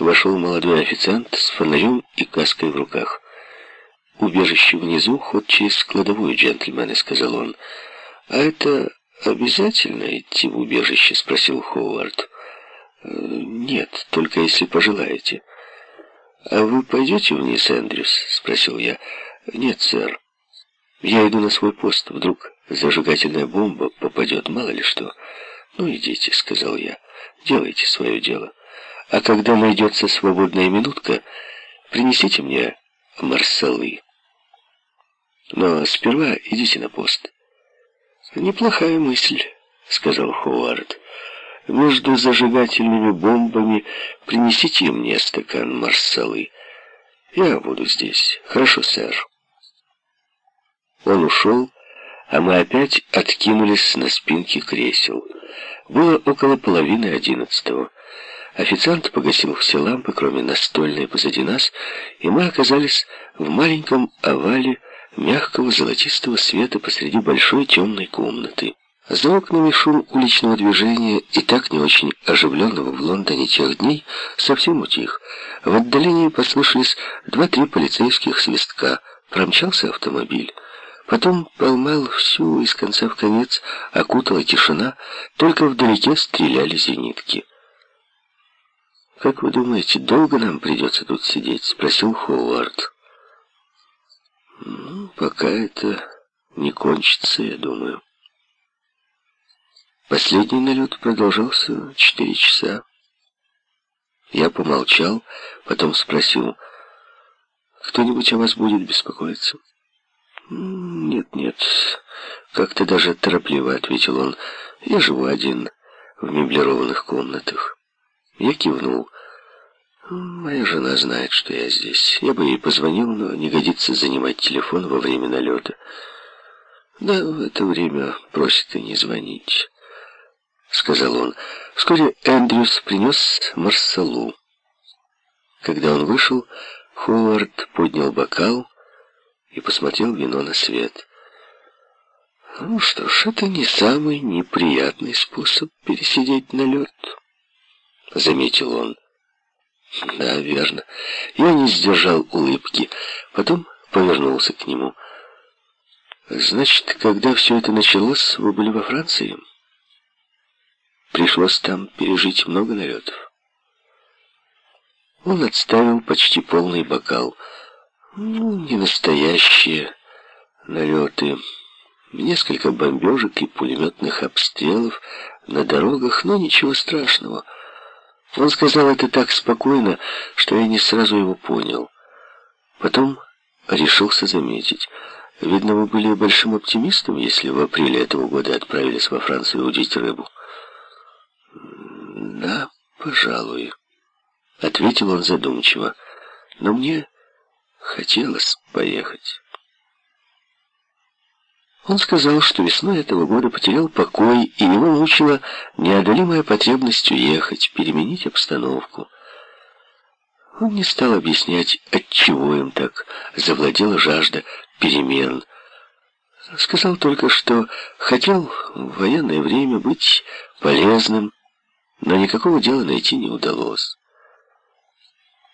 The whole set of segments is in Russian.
вошел молодой официант с фонарем и каской в руках. «Убежище внизу, ход через кладовую, джентльмены», — сказал он. «А это обязательно идти в убежище?» — спросил Ховард. «Э, «Нет, только если пожелаете». «А вы пойдете вниз, Эндрюс?» — спросил я. «Нет, сэр. Я иду на свой пост. Вдруг зажигательная бомба попадет, мало ли что». «Ну, идите», — сказал я. «Делайте свое дело. А когда найдется свободная минутка, принесите мне марсалы. Но сперва идите на пост». «Неплохая мысль», — сказал Ховард. «Между зажигательными бомбами принесите мне стакан марсалы. Я буду здесь. Хорошо, сэр». Он ушел, а мы опять откинулись на спинки кресел. Было около половины одиннадцатого. Официант погасил все лампы, кроме настольной позади нас, и мы оказались в маленьком овале мягкого золотистого света посреди большой темной комнаты. За окнами шум уличного движения и так не очень оживленного в Лондоне тех дней совсем утих. В отдалении послышались два-три полицейских свистка. Промчался автомобиль. Потом Палмел всю из конца в конец окутала тишина, только вдалеке стреляли зенитки. «Как вы думаете, долго нам придется тут сидеть?» — спросил Ховард. «Ну, пока это не кончится, я думаю». Последний налет продолжался четыре часа. Я помолчал, потом спросил, «Кто-нибудь о вас будет беспокоиться?» «Нет, нет», — как-то даже торопливо ответил он. «Я живу один в меблированных комнатах». Я кивнул. «Моя жена знает, что я здесь. Я бы ей позвонил, но не годится занимать телефон во время налета. Да, в это время просит и не звонить», — сказал он. Вскоре Эндрюс принес Марсалу. Когда он вышел, Ховард поднял бокал, и посмотрел вино на свет. Ну что ж, это не самый неприятный способ пересидеть на лед, заметил он. Да, верно. Я не сдержал улыбки. Потом повернулся к нему. Значит, когда все это началось, вы были во Франции? Пришлось там пережить много налетов. Он отставил почти полный бокал. Ну, не настоящие налеты. Несколько бомбежек и пулеметных обстрелов на дорогах, но ничего страшного. Он сказал это так спокойно, что я не сразу его понял. Потом решился заметить. Видно, вы были большим оптимистом, если в апреле этого года отправились во Францию удить рыбу. Да, пожалуй, ответил он задумчиво. Но мне хотелось поехать. Он сказал, что весной этого года потерял покой, и его мучила неодолимая потребность уехать, переменить обстановку. Он не стал объяснять, отчего им так завладела жажда перемен. Сказал только, что хотел в военное время быть полезным, но никакого дела найти не удалось.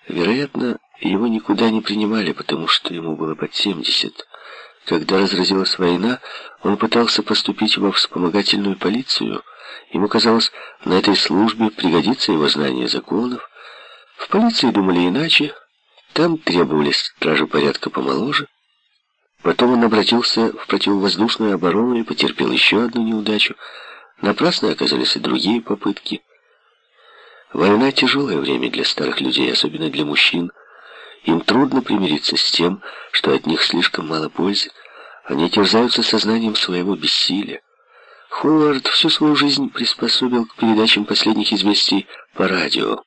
Вероятно, его никуда не принимали, потому что ему было под 70. Когда разразилась война, он пытался поступить во вспомогательную полицию. Ему казалось, на этой службе пригодится его знание законов. В полиции думали иначе. Там требовались стражи порядка помоложе. Потом он обратился в противовоздушную оборону и потерпел еще одну неудачу. Напрасно оказались и другие попытки. Война — тяжелое время для старых людей, особенно для мужчин. Им трудно примириться с тем, что от них слишком мало пользы. Они терзаются сознанием своего бессилия. Ховард всю свою жизнь приспособил к передачам последних известий по радио.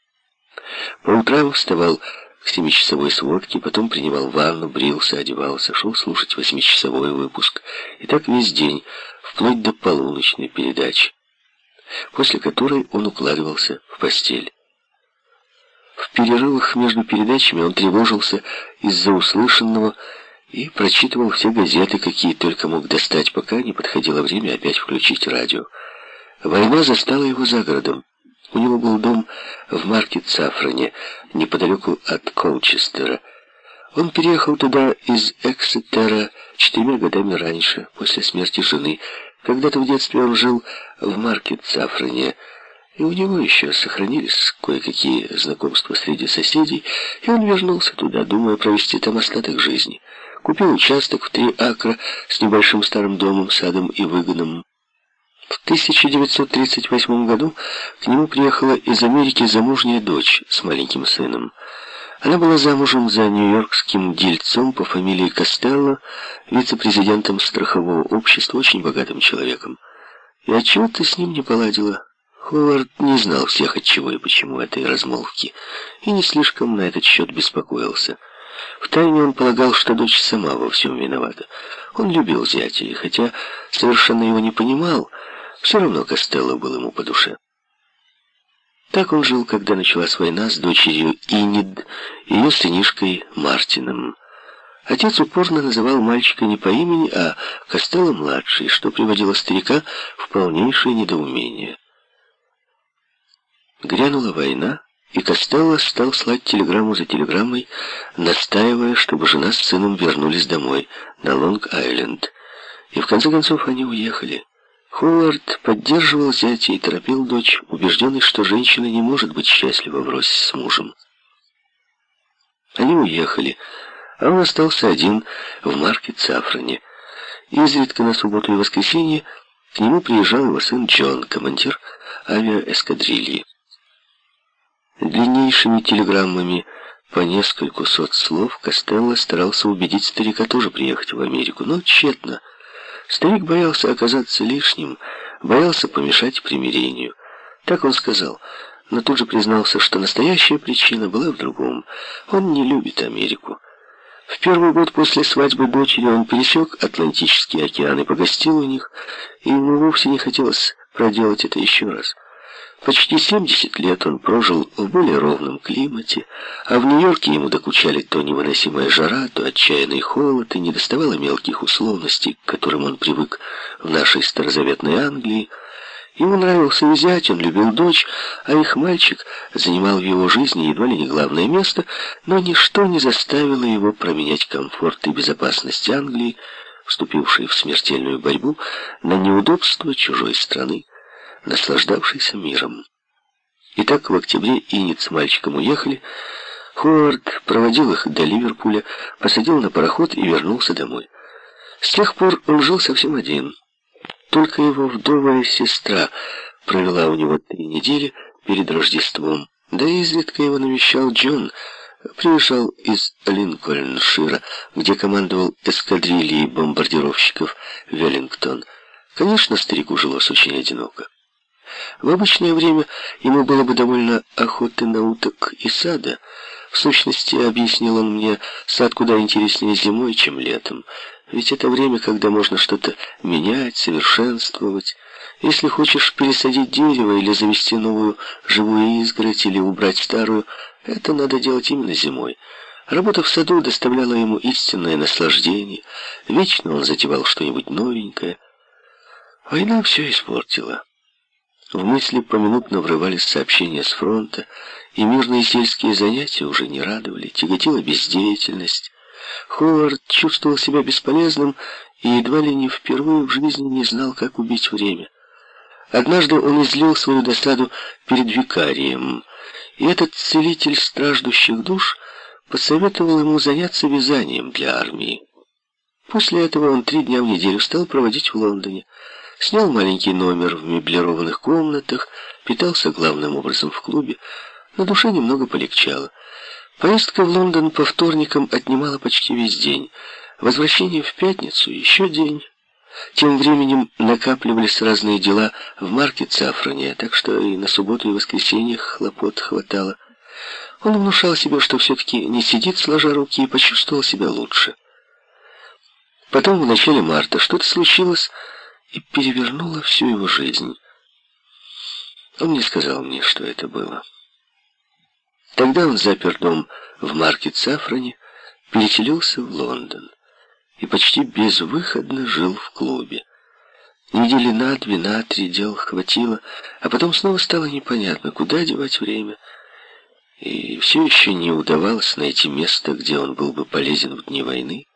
По утрам вставал к семичасовой сводке, потом принимал ванну, брился, одевался, шел слушать восьмичасовой выпуск. И так весь день, вплоть до полуночной передачи, после которой он укладывался в постель. В перерывах между передачами он тревожился из-за услышанного и прочитывал все газеты, какие только мог достать, пока не подходило время опять включить радио. Война застала его за городом. У него был дом в Маркет-Сафроне, неподалеку от Колчестера. Он переехал туда из Эксетера четырьмя годами раньше, после смерти жены. Когда-то в детстве он жил в Маркет-Сафроне, и у него еще сохранились кое-какие знакомства среди соседей, и он вернулся туда, думая провести там остаток жизни. Купил участок в три акра с небольшим старым домом, садом и выгоном. В 1938 году к нему приехала из Америки замужняя дочь с маленьким сыном. Она была замужем за нью-йоркским дельцом по фамилии Костелло, вице-президентом страхового общества, очень богатым человеком. И отчего-то с ним не поладила. Ховард не знал всех от чего и почему этой размолвки, и не слишком на этот счет беспокоился. Втайне он полагал, что дочь сама во всем виновата. Он любил зятя, и хотя совершенно его не понимал, все равно Костелло был ему по душе. Так он жил, когда началась война с дочерью Инид и ее сынишкой Мартином. Отец упорно называл мальчика не по имени, а Костелло-младший, что приводило старика в полнейшее недоумение. Грянула война, и Костелло стал слать телеграмму за телеграммой, настаивая, чтобы жена с сыном вернулись домой, на Лонг-Айленд. И в конце концов они уехали. Ховард поддерживал зятя и торопил дочь, убежденный, что женщина не может быть счастлива в росе с мужем. Они уехали, а он остался один в марке Цафране. Изредка на субботу и воскресенье к нему приезжал его сын Джон, командир авиаэскадрильи. Длиннейшими телеграммами по нескольку сот слов Костелло старался убедить старика тоже приехать в Америку, но тщетно. Старик боялся оказаться лишним, боялся помешать примирению. Так он сказал, но тут же признался, что настоящая причина была в другом. Он не любит Америку. В первый год после свадьбы дочери он пересек Атлантический океан и погостил у них, и ему вовсе не хотелось проделать это еще раз. Почти 70 лет он прожил в более ровном климате, а в Нью-Йорке ему докучали то невыносимая жара, то отчаянный холод, и недоставало мелких условностей, к которым он привык в нашей старозаветной Англии. Ему нравился и зять, он любил дочь, а их мальчик занимал в его жизни едва ли не главное место, но ничто не заставило его променять комфорт и безопасность Англии, вступившей в смертельную борьбу, на неудобства чужой страны наслаждавшийся миром. Итак, в октябре Инет с мальчиком уехали. Ховард проводил их до Ливерпуля, посадил на пароход и вернулся домой. С тех пор он жил совсем один. Только его вдовая сестра провела у него три недели перед Рождеством. Да и изредка его навещал Джон, приезжал из Линкольншира, где командовал эскадрильей бомбардировщиков Веллингтон. Конечно, старику жилось очень одиноко. В обычное время ему было бы довольно охоты на уток и сада. В сущности, объяснил он мне, сад куда интереснее зимой, чем летом. Ведь это время, когда можно что-то менять, совершенствовать. Если хочешь пересадить дерево или завести новую живую изгородь или убрать старую, это надо делать именно зимой. Работа в саду доставляла ему истинное наслаждение. Вечно он затевал что-нибудь новенькое. Война все испортила. В мысли поминутно врывались сообщения с фронта, и мирные сельские занятия уже не радовали, тяготила бездеятельность. Ховард чувствовал себя бесполезным и едва ли не впервые в жизни не знал, как убить время. Однажды он излил свою досаду перед викарием, и этот целитель страждущих душ посоветовал ему заняться вязанием для армии. После этого он три дня в неделю стал проводить в Лондоне. Снял маленький номер в меблированных комнатах, питался главным образом в клубе. На душе немного полегчало. Поездка в Лондон по вторникам отнимала почти весь день. Возвращение в пятницу еще день. Тем временем накапливались разные дела в марке Цафроне, так что и на субботу и воскресенье хлопот хватало. Он внушал себе, что все-таки не сидит сложа руки и почувствовал себя лучше. Потом в начале марта что-то случилось, и перевернула всю его жизнь. Он не сказал мне, что это было. Тогда он запер дом в маркет Сафроне, переселился в Лондон и почти безвыходно жил в клубе. Недели на две, на три дел хватило, а потом снова стало непонятно, куда девать время. И все еще не удавалось найти место, где он был бы полезен в дни войны.